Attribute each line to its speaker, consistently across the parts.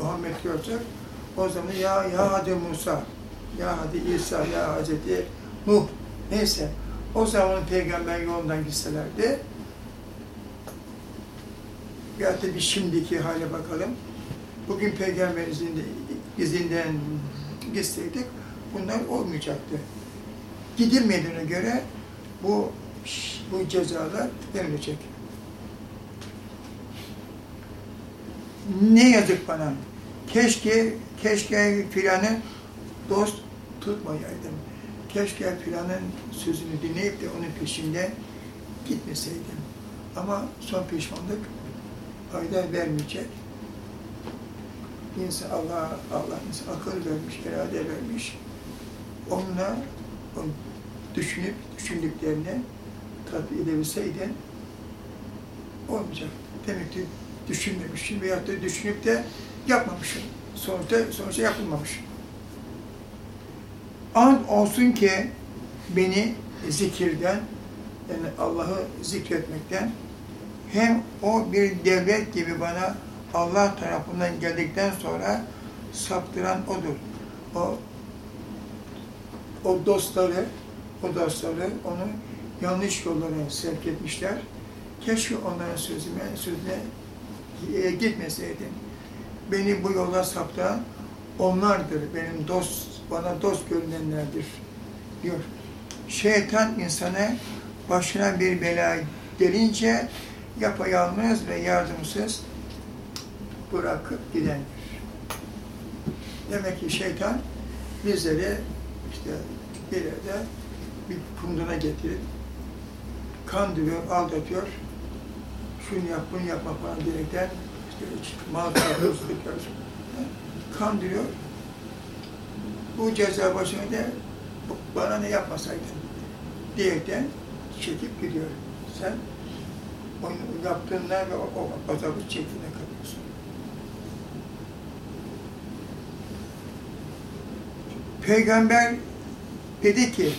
Speaker 1: Muhammed görsek o zaman ya ya hadi Musa, ya hadi İsa, ya Hazreti Nuh neyse o zaman peygamber yolundan gitselerdi ya da bir şimdiki hale bakalım. Bugün peygamberin izinden gitseydik bunlar olmayacaktı. Gidilmediğine göre bu bu cezalar verilecek. Ne yazık bana? Keşke keşke filanı dost tutmayaydım. Keşke filanın sözünü dinleyip de onun peşinde gitmeseydim. Ama son pişmanlık fayda vermeyecek. İnsan Allah Allah insan akıl vermiş, irade vermiş. Onunla onu düşünüp düşündüklerini tatbik edebilseydin olmayacak. Demek ki düşünmemişsin veyahut da düşünüp de yapmamışsın. Sonuçta, sonuçta yapılmamış. An olsun ki beni zikirden, yani Allah'ı zikretmekten hem o bir devlet gibi bana Allah tarafından geldikten sonra saptıran odur. O o dostları, o dostları onu yanlış yollara sevk etmişler. Keşke onların sözüme, sözüne e, gitmeseydim. Beni bu yola saptıran onlardır. Benim dost, bana dost görünenlerdir diyor. Şeytan insana başına bir bela gelince yapayalnız ve yardımsız bırakıp gidendir. Demek ki şeytan bizleri işte bir yerde bir kunduna getirip kandırıyor, aldatıyor. Şunu yap, bunu yapma falan diyerekten işte mal hırsızlıklar kandırıyor. Bu ceza başına da bana ne yapmasaydın diyerekten çekip gidiyor. Sen onu yaptığında ve o, o azabı çektiğine kalıyorsun. Peygamber dedi ki,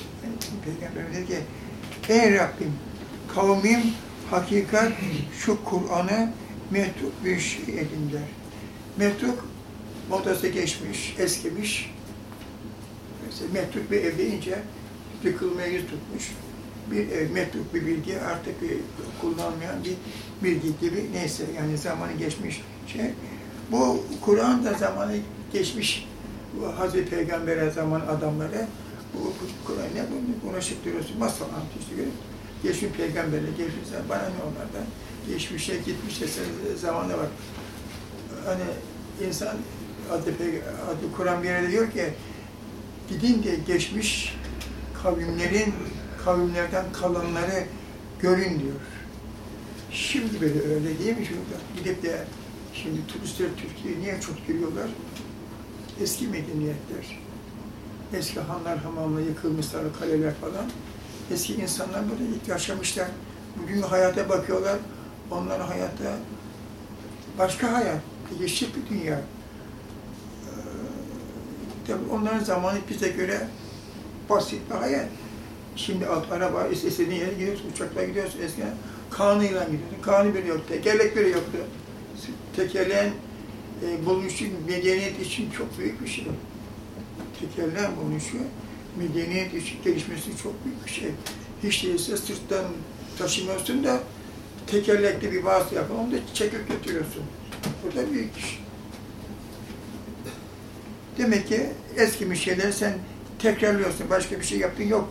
Speaker 1: Peygamber dedi ki, Ey Rabbim, kavmim hakikat şu Kur'an'ı metruk bir şey edinler. Metruk modası geçmiş, eskimiş. Mesela metruk bir ev deyince yıkılmaya yüz tutmuş. Bir ev, metruk bir bilgi artık kullanmayan bir bilgi gibi neyse yani zamanı geçmiş şey. Bu Kur'an da zamanı geçmiş Hazreti Peygamber'e zaman adamları bu Kur'an ne bunu uğraşıp duruyorsun masal anlatıyor işte geçmiş peygamberle geçmiş bana ne onlardan geçmişe gitmişe zamanı var hani insan adı, adı Kur'an bir yerde diyor ki gidin de geçmiş kavimlerin kavimlerden kalanları görün diyor. Şimdi böyle öyle değil mi çocuklar? Gidip de şimdi turistler Türkiye'ye niye çok giriyorlar? Eski medeniyetler. Eski hanlar, hamamla yıkılmışlar, kaleler falan. Eski insanlar ilk yaşamışlar. Bugün hayata bakıyorlar. Onların hayatta başka hayat, değişik bir dünya. Ee, tabii onların zamanı bize göre basit bir hayat. Şimdi alt araba, istediğin yere gidiyorsun, uçakla gidiyorsun. Eskiden kanıyla gidiyorsun. Kanı biri yoktu, tekerlek biri yoktu. Tekerleğin e, bulunuşu medeniyet için çok büyük bir şey. Tekerleğin bulunuşu medeniyet gelişmesi çok büyük bir şey. Hiç değilse sırttan taşımıyorsun da tekerlekli bir vasıta yapın, onu da çekip götürüyorsun. Bu da büyük iş. Demek ki eski bir şeyler sen tekrarlıyorsun, başka bir şey yaptın yok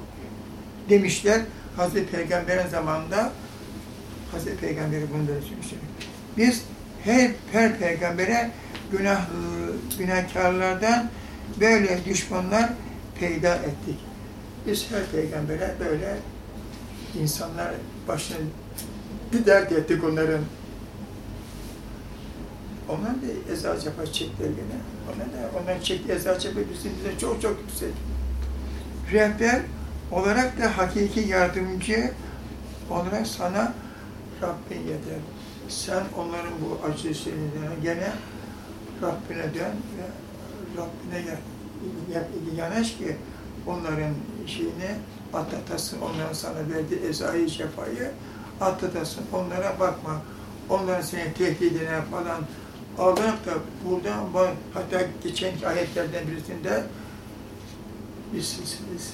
Speaker 1: demişler. Hazreti Peygamber'in zamanında Hazreti Peygamber'i bunu da söylemişler. Biz her, her peygambere günah, günahkarlardan böyle düşmanlar peyda ettik. Biz her peygambere böyle insanlar başına bir dert ettik onların. Onlar da eza cefa çektiler gene. Onlar da onların çektiği eza cefa bizim bize çok çok yüksek. Rehber olarak da hakiki yardımcı olarak sana Rabbin yeter. Sen onların bu acısını gene Rabbine dön ve Rabbine yanaş ki onların şeyini atlatasın, onların sana verdiği ezayı şefayı atlatasın, onlara bakma. Onların seni tehdidine falan aldanıp da buradan. Hatta geçen ayetlerden birisinde biz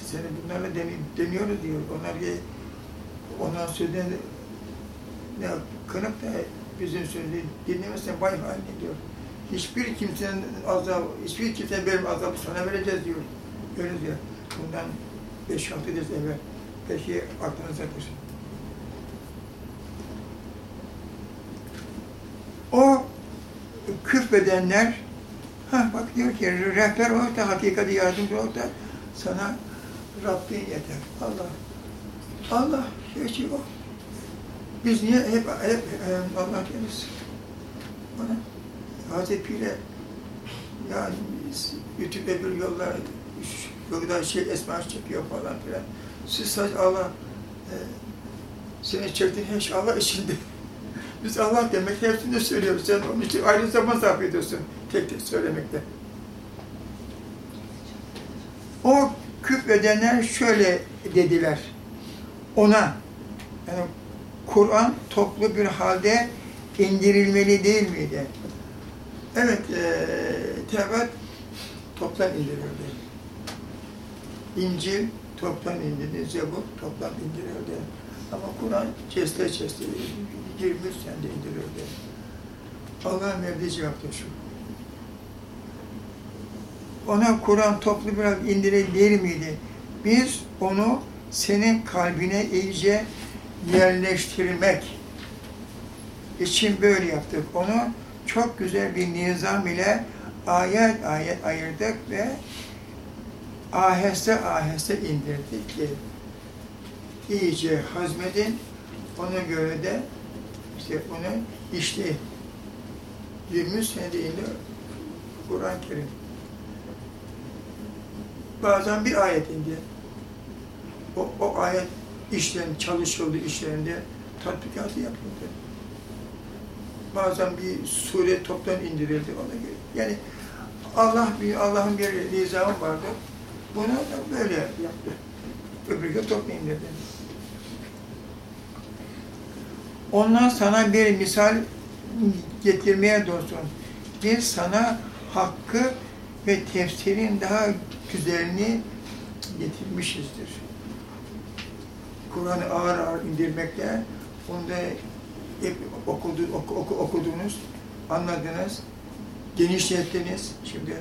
Speaker 1: seni bunlarla deniyoruz diyor. Onlar ki ondan sözden ne kınıp da bizim sözü dinlemezsen vay haline diyor. Hiçbir kimsenin azabı, hiçbir kimsenin benim azabı sana vereceğiz diyor. Öyle diyor. Bundan 5-6 yıl evvel. Belki aklınızdadır. O küfredenler, ha bak diyor ki rehber olarak da hakikati yardımcı olarak da sana Rabbin yeter. Allah. Allah şey, şey o. Biz niye hep, hep Allah deriz? Bana Hazreti yani bütün öbür yollar yolda şey esmer çekiyor falan filan. Siz sadece Allah e, seni çektiğin her şey Allah içinde. Biz Allah demek hepsini söylüyoruz. Sen onun için ayrı zaman sarf ediyorsun tek tek söylemekte. O küfredenler şöyle dediler. Ona yani Kur'an toplu bir halde indirilmeli değil miydi? Evet, e, Tevrat toplam indirildi. İncil toplam indirildi, Zebur toplam indirildi. Ama Kur'an çeste çeste 23 senede indirildi. Allah'ın verdiği cevap da şu. Ona Kur'an toplu bir halde indirildi değil miydi? Biz onu senin kalbine iyice yerleştirmek için böyle yaptık. Onu çok güzel bir nizam ile ayet ayet ayırdık ve aheste aheste indirdik ki iyice hazmedin, ona göre de işte onu işte 20 senede indi Kur'an-ı Kerim. Bazen bir ayet indi. O, o ayet işlen, çalışıldı işlerinde tatbikatı yapıldı. Bazen bir sure toptan indirildi ona göre. Yani Allah bir Allah'ın bir nizamı vardı. Bunu da böyle yaptı. Öbür gün toplayayım dedi. Ondan sana bir misal getirmeye dostum. Biz sana hakkı ve tefsirin daha güzelini getirmişizdir. Kur'an'ı ağır ağır indirmekle, onu da hep okudu, oku, oku, okudunuz, anladınız, genişlettiniz. Şimdi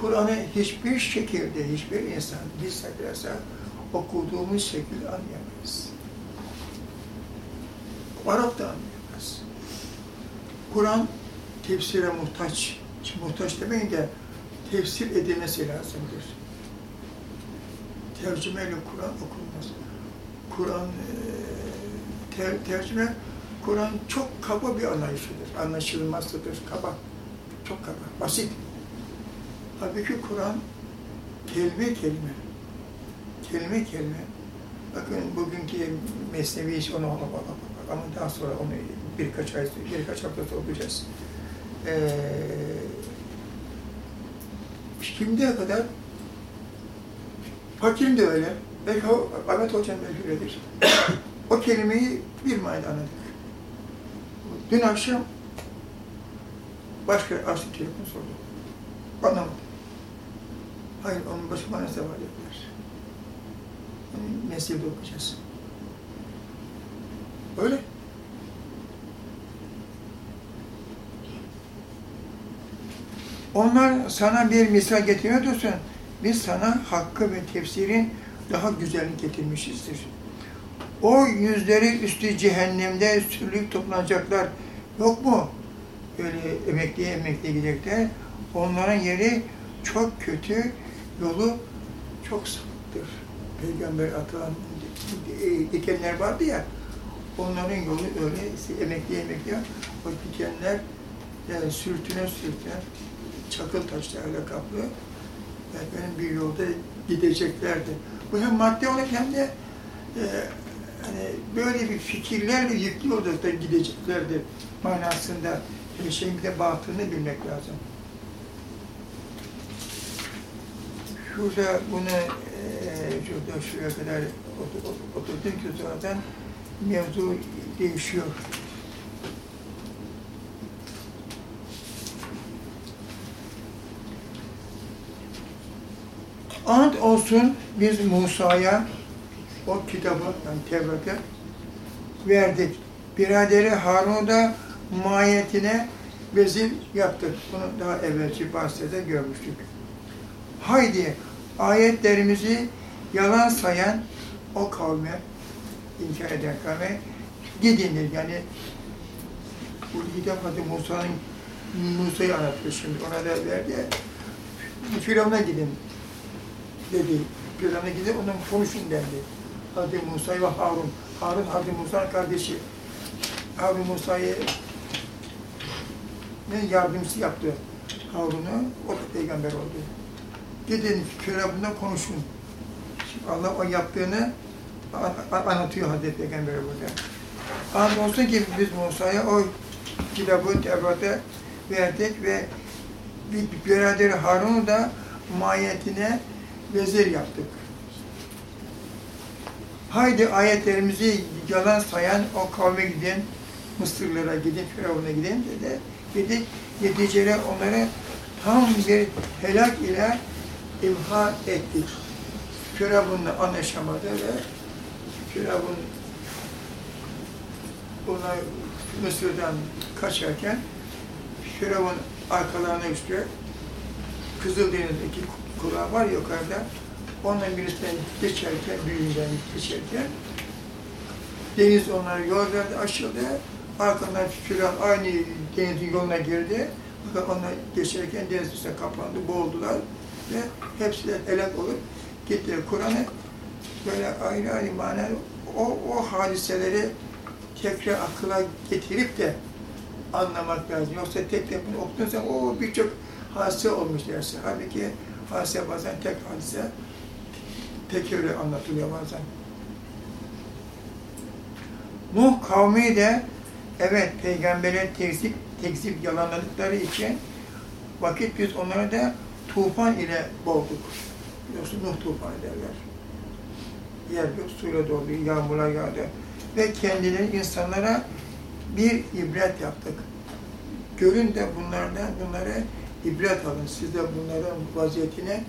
Speaker 1: Kur'an'ı hiçbir şekilde, hiçbir insan biz saklarsa okuduğumuz şekilde anlayamayız. Arap da anlayamaz. Kur'an tefsire muhtaç. Şimdi muhtaç demeyin de tefsir edilmesi lazımdır. Tercümeyle Kur'an okunmaz. Kur'an e, ter, tercüme Kur'an çok kaba bir anlayışıdır. Anlaşılmazdır, kaba. Çok kaba, basit. Halbuki Kur'an kelime kelime, kelime kelime. Bakın bugünkü mesnevi iş onu ama daha sonra onu birkaç ay, birkaç hafta okuyacağız. Ee, şimdiye kadar Hakim de öyle. Belki o, Ahmet belki öyledir. o kelimeyi bir manada anladık. Dün akşam başka açtı telefon sordu. Anlamadım. Hayır, onun başka manası var dediler. Yani Mesleği okuyacağız. Öyle. Onlar sana bir misal getiriyordusun. Biz sana hakkı ve tefsirin daha güzelini getirmişizdir. O yüzleri üstü cehennemde sürülüp toplanacaklar. Yok mu? Öyle emekliye emekliye gidecekler. Onların yeri çok kötü, yolu çok sapıktır. Peygamber atılan dikenler vardı ya, onların yolu öyle emekliye emekliye, o dikenler yani sürtüne sürtüne, çakıl taşlarla kaplı, efendim bir yolda gideceklerdi. Bu hem maddi olarak hem de e, yani böyle bir fikirlerle yüklü olacaklar, gideceklerdir manasında. Her şeyin bir de batını bilmek lazım. Şurada bunu, e, şurada şuraya kadar oturdum ki sonradan mevzu değişiyor. Ant olsun biz Musa'ya o kitabı, yani Tevrat'ı verdik. Biraderi Harun'u da mahiyetine vezir yaptık. Bunu daha evvelki bahsede görmüştük. Haydi ayetlerimizi yalan sayan o kavme, inkar eden kavme gidin Yani bu hitap adı Musa'nın Musa'yı anlatıyor şimdi. Ona da verdi. Firavun'a gidin dedi. Firavun'a gidin ondan konuşun dendi. Hadi Musa ve Harun. Harun Hadi Musa'nın kardeşi. Harun Musa'yı ne yardımcısı yaptı Harun'u. O da peygamber oldu. Gidin Firavun'la konuşun. Allah o yaptığını anlatıyor Hazreti Peygamber burada. Andolsun ki biz Musa'ya o kitabı Tevrat'a verdik ve bir birader Harun'u da mahiyetine vezir yaptık. Haydi ayetlerimizi yalan sayan o kavme giden, Mısırlara gidin, Firavun'a gidin dedi. Gidip neticeler onları tam bir helak ile imha ettik. Firavun'la anlaşamadı ve Firavun onlar Mısır'dan kaçarken Firavun arkalarına üstü Kızıldeniz'de iki kulağı var yukarıda. Ondan birisinden geçerken, büyüğünden geçerken deniz onları yol açıldı. Arkadan Firavun aynı denizin yoluna girdi. Fakat onlar geçerken deniz üstüne kapandı, boğuldular ve hepsi de helak olup gitti. Kur'an'ı böyle ayrı ayrı manalı o, o hadiseleri tekrar akıla getirip de anlamak lazım. Yoksa tek tek bunu okudun o birçok hadise olmuş dersin. Halbuki hadise bazen tek hadise tek öyle anlatılıyor bazen. Nuh kavmi de evet peygambere tekzip, tekzip yalanladıkları için vakit biz onları da tufan ile boğduk. Biliyorsun Nuh tufan derler. Yer yok, suyla doldu, yağmurlar yağdı. Ve kendileri insanlara bir ibret yaptık. Görün de bunlardan bunlara ibret alın. Siz de bunların vaziyetine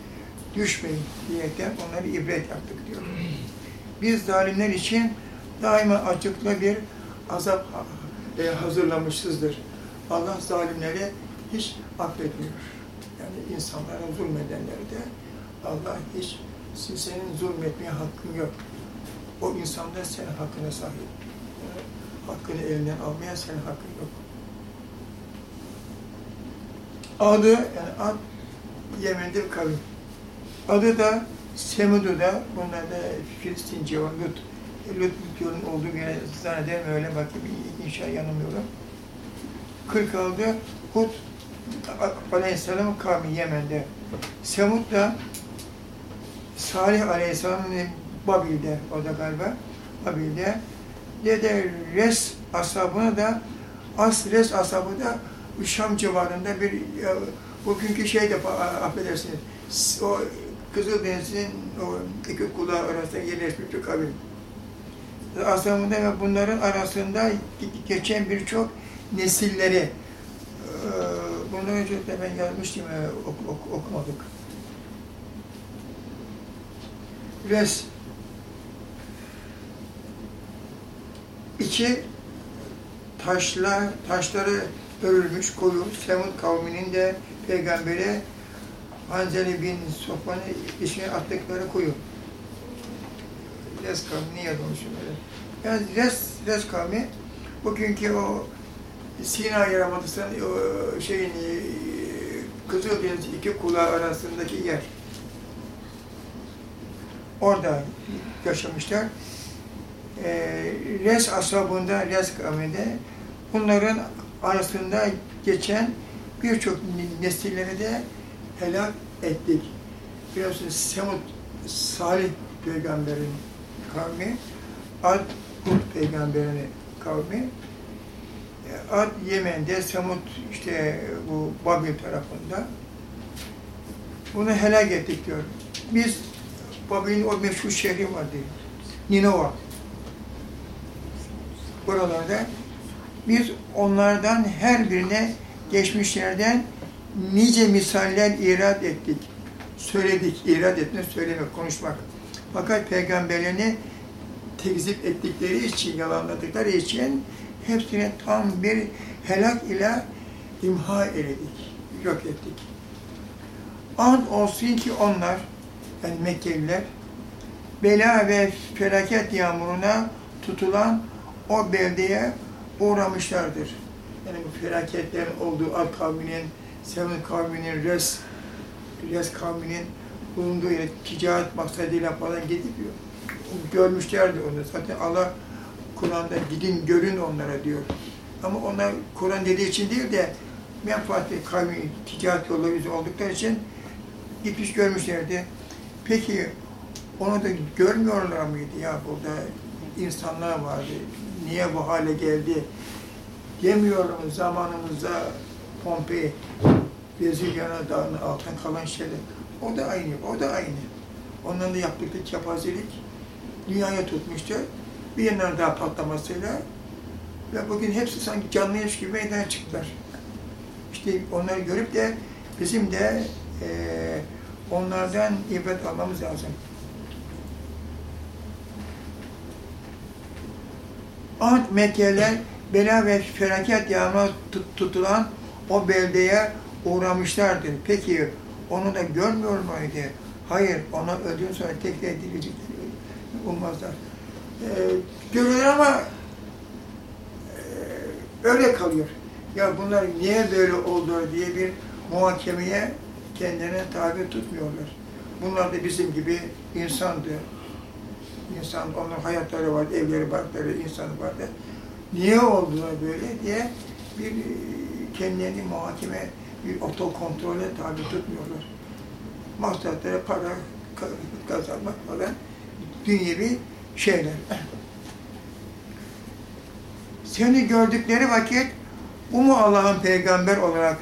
Speaker 1: düşmeyin diyerekten onları ibret yaptık diyor. Biz zalimler için daima açıklı bir azap e, hazırlamışızdır. Allah zalimleri hiç affetmiyor. Yani insanlara zulmedenleri de Allah hiç senin zulmetmeye hakkın yok. O insanda senin hakkına sahip. hakkını elinden almaya senin hakkın yok. Adı, yani ad Yemen'de bir kavim. Adı da Semud'u da, bunlar da Filistin civarı, Lut. Lut yolun olduğu yere zannederim öyle bakayım, inşallah yanılmıyorum. 46 Hud Aleyhisselam kavmi Yemen'de. Semud da Salih Aleyhisselam'ın Babil'de, o da galiba Babil'de. Dede Res asabını da, As Res asabı da Şam civarında bir, bugünkü şey de affedersiniz, o Kızıldeniz'in o iki kulağı arasında yerleşmiş bir kabir. Asabında ve bunların arasında geçen birçok nesilleri, bunu önce de ben yazmıştım, ok, ok, okumadık. Res içi taşlar, taşları örülmüş koyu Semud kavminin de peygambere Hanzeli bin Sofman'ı ismini attıkları koyu. Res kavmi niye konuşuyor? Yani Res, Res kavmi bugünkü o Sina Yarımadası'nın o şeyin Kızıldeniz iki kulağı arasındaki yer. Orada yaşamışlar. Ee, res asabında, res kavminde bunların arasında geçen birçok nesilleri de helak ettik. Biliyorsunuz Semud Salih peygamberin kavmi, Ad Hud peygamberin kavmi, Ad Yemen'de, Semud işte bu Babil tarafında. Bunu helak ettik diyor. Biz Babil'in o meşhur şehri vardı. Ninova. Buralarda biz onlardan her birine geçmişlerden nice misaller irat ettik. söyledik, irad etmek, söylemek, konuşmak. Fakat peygamberlerini tekzip ettikleri için, yalanladıkları için hepsini tam bir helak ile imha eledik, yok ettik. And olsun ki onlar, yani Mekkeliler, bela ve felaket yağmuruna tutulan o beldeye uğramışlardır. Yani bu felaketlerin olduğu Ad kavminin, Sevin kavminin, Res, Res kavminin bulunduğu yere ticaret maksadıyla falan gidip görmüşlerdi onu. Zaten Allah Kur'an'da gidin görün onlara diyor. Ama onlar Kur'an dediği için değil de menfaatli kavmi ticaret yolları oldukları için gitmiş görmüşlerdi. Peki onu da görmüyorlar mıydı ya burada insanlar vardı. Niye bu hale geldi? Demiyorum zamanımızda Pompei, Vezuviana Dağı'nın altından kalan şeyler. O da aynı, o da aynı. Onların da yaptıkları kepazelik dünyaya tutmuştu. Bir yandan daha patlamasıyla ve bugün hepsi sanki canlıymış gibi meydana çıktılar. İşte onları görüp de bizim de e, onlardan ibret almamız lazım. Ahmet Mekkeliler bela ve felaket yağma tutulan o beldeye uğramışlardır. Peki onu da görmüyor muydu? Hayır, ona öldüğün sonra tekrar edilecekler. Olmazlar. Ee, görülür ama e, öyle kalıyor. Ya bunlar niye böyle oldu diye bir muhakemeye kendilerine tabi tutmuyorlar. Bunlar da bizim gibi insandı. İnsan, onun hayatları vardı, evleri, barkları, insanı vardı. Niye oldular böyle diye bir kendilerini muhakeme, bir otokontrole tabi tutmuyorlar. Maksatları para kazanmak falan dünyevi şeyler. Seni gördükleri vakit bu mu Allah'ın peygamber olarak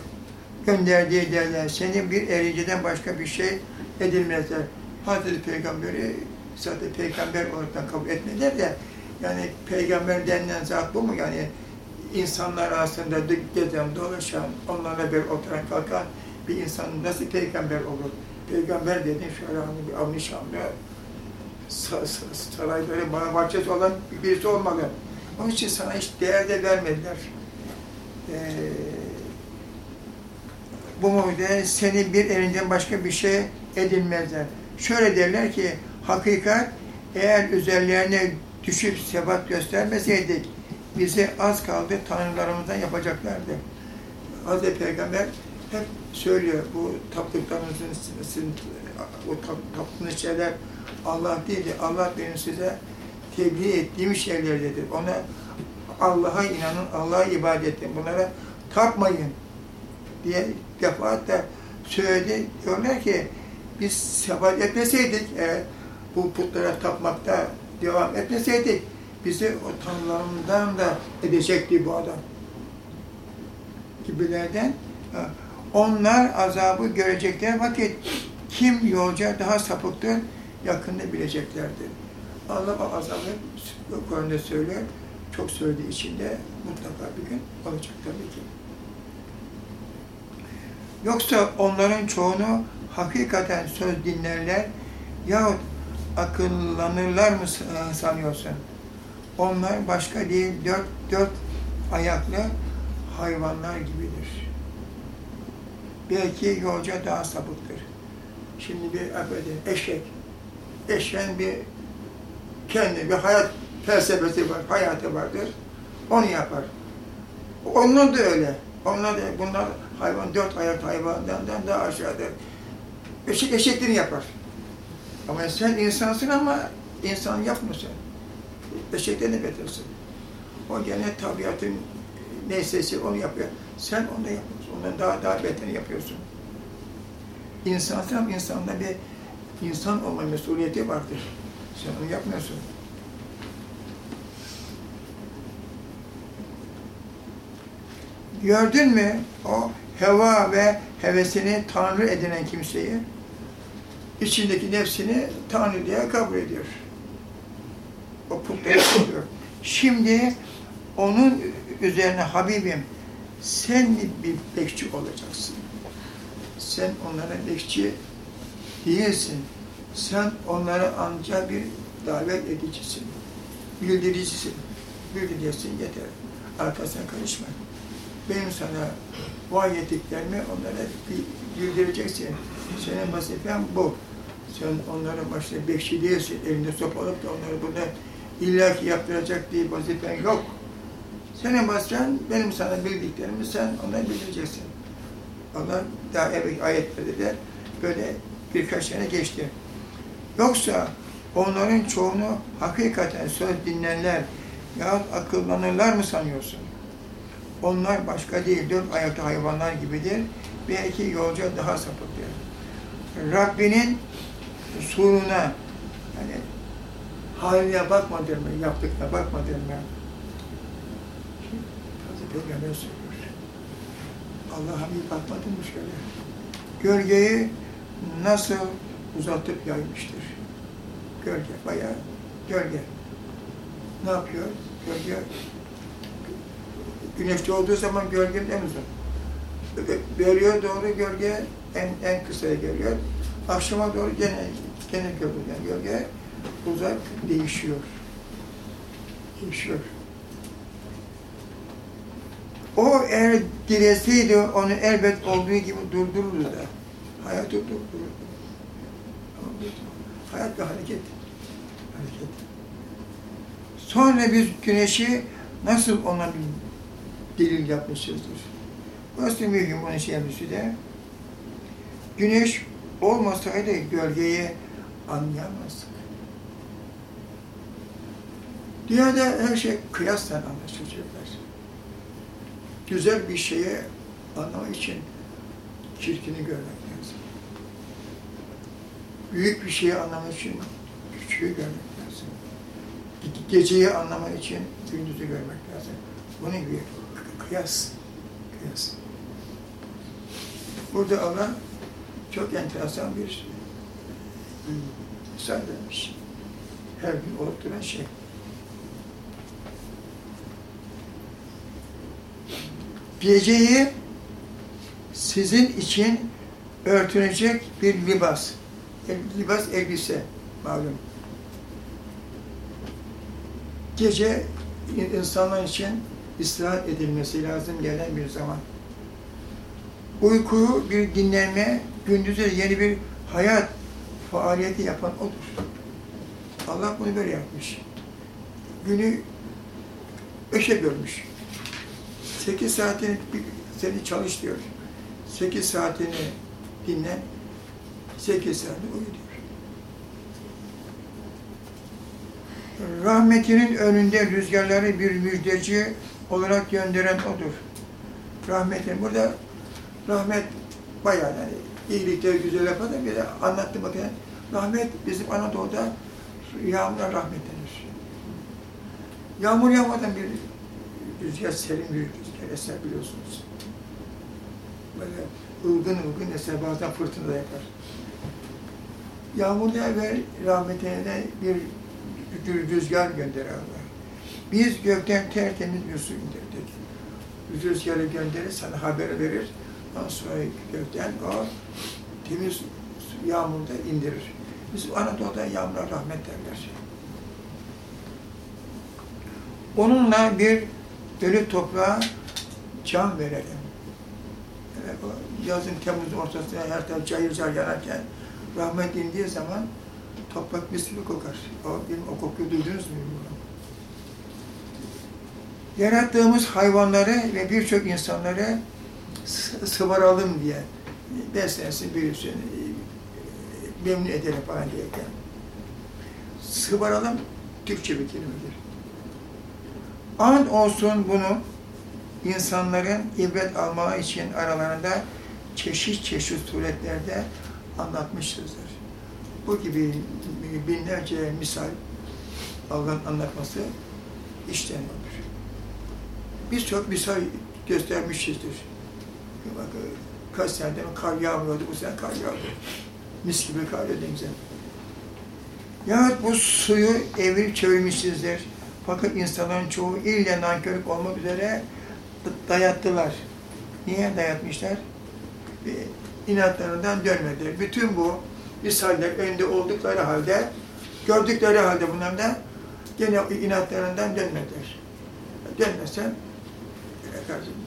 Speaker 1: gönderdiği derler. Senin bir ericiden başka bir şey edilmezler. Hazreti Peygamberi zaten peygamber olarak kabul etmediler de yani peygamber denilen zat bu mu? Yani insanlar arasında gezen, dolaşan, onlarla bir oturan kalkan bir insan nasıl peygamber olur? Peygamber dediğin şöyle hani bir avnişanlı, sarayları, bana bahçesi olan birisi olmalı. Onun için sana hiç değer de vermediler. Ee, bu muhtemelen senin bir elinden başka bir şey edinmezler. Şöyle derler ki, hakikat eğer üzerlerine düşüp sebat göstermeseydik, bizi az kaldı tanrılarımızdan yapacaklardı. Hazreti Peygamber hep söylüyor, bu taptıklarınızın, o taptığınız şeyler Allah değil de Allah benim size tebliğ ettiğim şeylerdedir. Ona Allah'a inanın, Allah'a ibadet edin. Bunlara tapmayın diye defaatle söyledi. Diyorlar ki biz sebat etmeseydik, eğer bu putlara tapmakta devam etmeseydik, bizi o tanrılarından da edecekti bu adam. Gibilerden. Onlar azabı görecekler vakit kim yolca daha sapıktır, yakında bileceklerdir. Allah azabı Kur'an'da söylüyor. Çok söylediği içinde mutlaka bir gün olacak tabii ki. Yoksa onların çoğunu hakikaten söz dinlerler yahut akıllanırlar mı sanıyorsun? Onlar başka değil, dört, dört ayaklı hayvanlar gibidir. Belki yolca daha sapıktır. Şimdi bir affedin, eşek, eşeğin bir kendi bir hayat felsefesi var, hayatı vardır. Onu yapar. Onlar da öyle. Onlar da, bunlar hayvan, dört ayak hayvandan daha aşağıdır. Eşek eşekliğini yapar. Ama sen insansın ama insan yapmıyorsun. Eşekten ne betersin. O gene tabiatın neysesi onu yapıyor. Sen onu yapıyorsun. Ondan daha daha beter yapıyorsun. İnsansın ama insanda bir insan olma mesuliyeti vardır. Sen onu yapmıyorsun. Gördün mü o heva ve hevesini Tanrı edinen kimseyi? içindeki nefsini Tanrı diye kabul ediyor. O putları ediyor. Şimdi onun üzerine Habibim sen bir bekçi olacaksın. Sen onlara bekçi değilsin. Sen onlara ancak bir davet edicisin. Bildiricisin. Bildireceksin yeter. Arkasına karışma. Benim sana vahyettiklerimi onlara bildireceksin. Senin vazifen bu. Sen onların başında bekçi değilsin. Elinde sopa alıp da onları burada illaki yaptıracak diye vazifen yok. Senin vazifen benim sana bildiklerimi sen onlara bildireceksin. Allah daha evvel ayetlerde de böyle birkaç sene geçti. Yoksa onların çoğunu hakikaten söz dinlerler ya akıllanırlar mı sanıyorsun? Onlar başka değil, dört ayaklı hayvanlar gibidir. Belki yolca daha sapıktır. Rabbinin suruna, yani haline bakmadın mı, yaptıklarına bakmadın mı? Hazreti Peygamber söylüyor. Allah'a bir bakmadın mı şöyle? Gölgeyi nasıl uzatıp yaymıştır? Gölge, bayağı gölge. Ne yapıyor? Gölge güneşte olduğu zaman gölge en uzun. Veriyor doğru gölge en, en kısaya geliyor. Akşama doğru gene, gene gölge, gölge uzak değişiyor. Değişiyor. O eğer dileseydi onu elbet olduğu gibi durdururdu da. Hayatı durdururdu. Ama hayat bir hareket. Hareket. Sonra biz güneşi nasıl ona bir delil yapmışızdır. Burası mühim bunun şeyimizi de. Güneş olmasaydı gölgeyi anlayamazdık. Dünyada her şey kıyasla anlaşılacaklar. Güzel bir şeye anlamak için çirkini görmek lazım. Büyük bir şeyi anlamak için küçüğü görmek lazım. Geceyi anlamak için gündüzü görmek lazım. Bunun gibi kıyas. Kıyas. Burada Allah çok enteresan bir misal vermiş. Her gün olup duran şey. Geceyi sizin için örtünecek bir libas. E, libas elbise malum. Gece insanlar için istirahat edilmesi lazım gelen bir zaman. Uykuyu bir dinlenme, gündüzü yeni bir hayat faaliyeti yapan odur. Allah bunu böyle yapmış. Günü öşe görmüş. 8 saatini seni çalış diyor. 8 saatini dinlen, 8 saatini uyu diyor. Rahmetinin önünde rüzgarları bir müjdeci olarak gönderen odur. Rahmetin burada rahmet bayağı yani iyilikleri güzel yapar bir de anlattım bakın. Rahmet bizim Anadolu'da yağmura rahmet denir. Yağmur yağmadan bir rüzgar serin büyüdü eser biliyorsunuz. Böyle ılgın ılgın eser bazen fırtına da yapar. Yağmur ve rahmetine bir rüzgar gönderir Allah. Biz gökten tertemiz bir su indirdik. Rüzgarı gönderir, sana haber verir. Ondan sonra gökten o temiz yağmurda indirir. Biz Anadolu'da yağmura rahmet derler. Onunla bir ölü toprağa can verelim. O yazın Temmuz'un ortasında her taraf cayır cayır yanarken rahmet indiği zaman toprak mis gibi kokar. O, benim o kokuyu duydunuz mu bilmiyorum. Yarattığımız hayvanları ve birçok insanları sıvaralım diye beslensin, büyüsün, memnun edelim falan diyeken. Sıvaralım Türkçe bir kelimedir. And olsun bunu insanların ibret almaları için aralarında çeşit çeşit suretlerde anlatmışızdır. Bu gibi binlerce misal Allah'ın anlatması işten olur. Biz çok misal göstermişizdir. Bak, kaç seneden kar yağmıyordu, bu sene kar yağdı. Mis gibi kar denize. Yahut bu suyu evirip çevirmişizdir. Fakat insanların çoğu ille nankörlük olmak üzere dayattılar. Niye dayatmışlar? İnatlarından dönmediler. Bütün bu Risaleler önünde oldukları halde, gördükleri halde bunlar da gene inatlarından dönmediler. Dönmezsen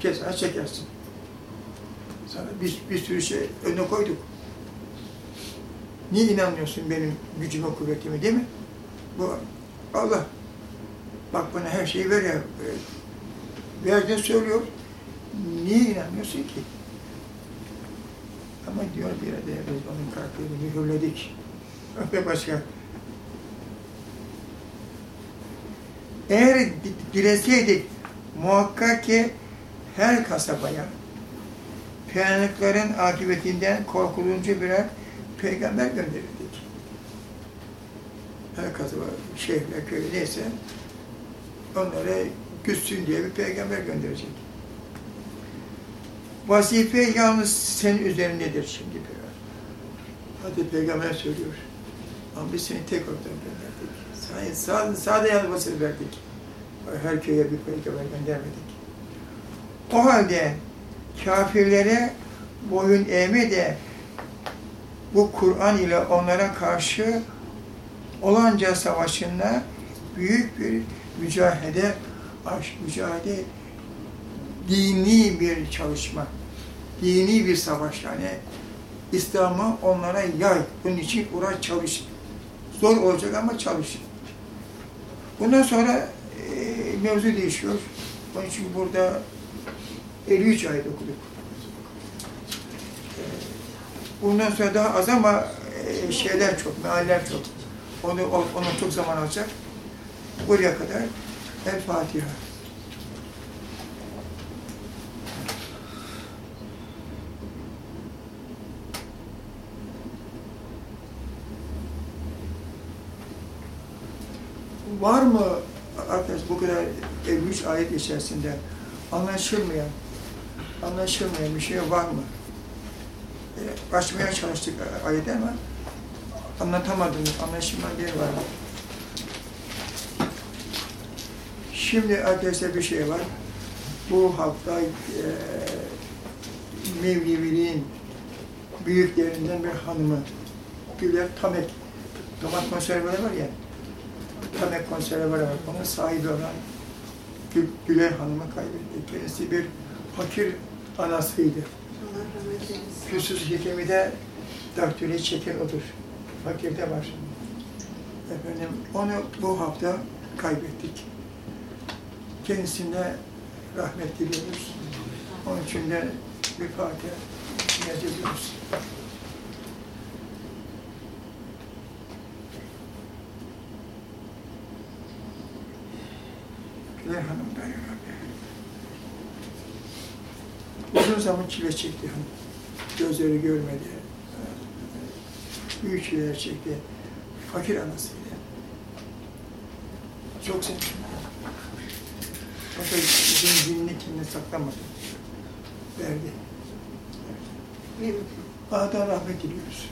Speaker 1: ceza çekersin. Sana bir, bir sürü şey önüne koyduk. Niye inanmıyorsun benim gücüme, kuvvetime değil mi? Bu Allah. Bak bana her şeyi ver ya. Verdiğini söylüyor. Niye inanmıyorsun ki? Ama diyor bir yerde biz onun kalplerini mühürledik. Ve başka. Eğer dileseydik muhakkak ki her kasabaya peygamberlerin akıbetinden korkulunca birer peygamber gönderirdik. Her kasaba, şehre, köy neyse onlara güçsün diye bir peygamber gönderecek. Vazife yalnız senin üzerindedir şimdi diyor. Hadi peygamber söylüyor. Ama biz seni tek ortadan gönderdik. Sadece, sadece yalnız vazife verdik. Her köye bir peygamber göndermedik. O halde kafirlere boyun eğme de bu Kur'an ile onlara karşı olanca savaşında büyük bir mücahede, aşk mücadele, dini bir çalışma, dini bir savaş yani İslam'ı onlara yay. Bunun için uğraş çalış. Zor olacak ama çalış. Bundan sonra e, mevzu değişiyor. Onun için burada 53 ayet okuduk. Bundan sonra daha az ama şeyler çok, mealler çok. Onu, onu çok zaman alacak. Buraya kadar El Fatiha. Var mı arkadaş bu kadar 53 ayet içerisinde anlaşılmayan, anlaşılmayan bir şey var mı? E, çalıştık ayet ama anlatamadım, anlaşılmayan bir var. Şimdi arkadaşlar bir şey var. Bu hafta e, Mevleviliğin büyüklerinden bir hanımı Güler Tamek, Tamek konserveleri var ya, Tamek konserveleri var. Onun sahibi olan Gül, Güler Hanım'ı kaybetti. Kendisi bir fakir anasıydı. Küsüz hekimi de daktili çeken odur. Fakirde var. Efendim, onu bu hafta kaybettik. Kendisine rahmet diliyoruz. Onun için de bir Fatiha niyaz ediyoruz. Hanım Rabbi. Uzun zaman çile çekti hanım. Gözleri görmedi. Büyük çileler çekti. Fakir anasıydı. Çok zengin. Fakat zenginliğini kendine saklamadı. Verdi.
Speaker 2: Memnun.
Speaker 1: Allah'tan rahmet diliyoruz.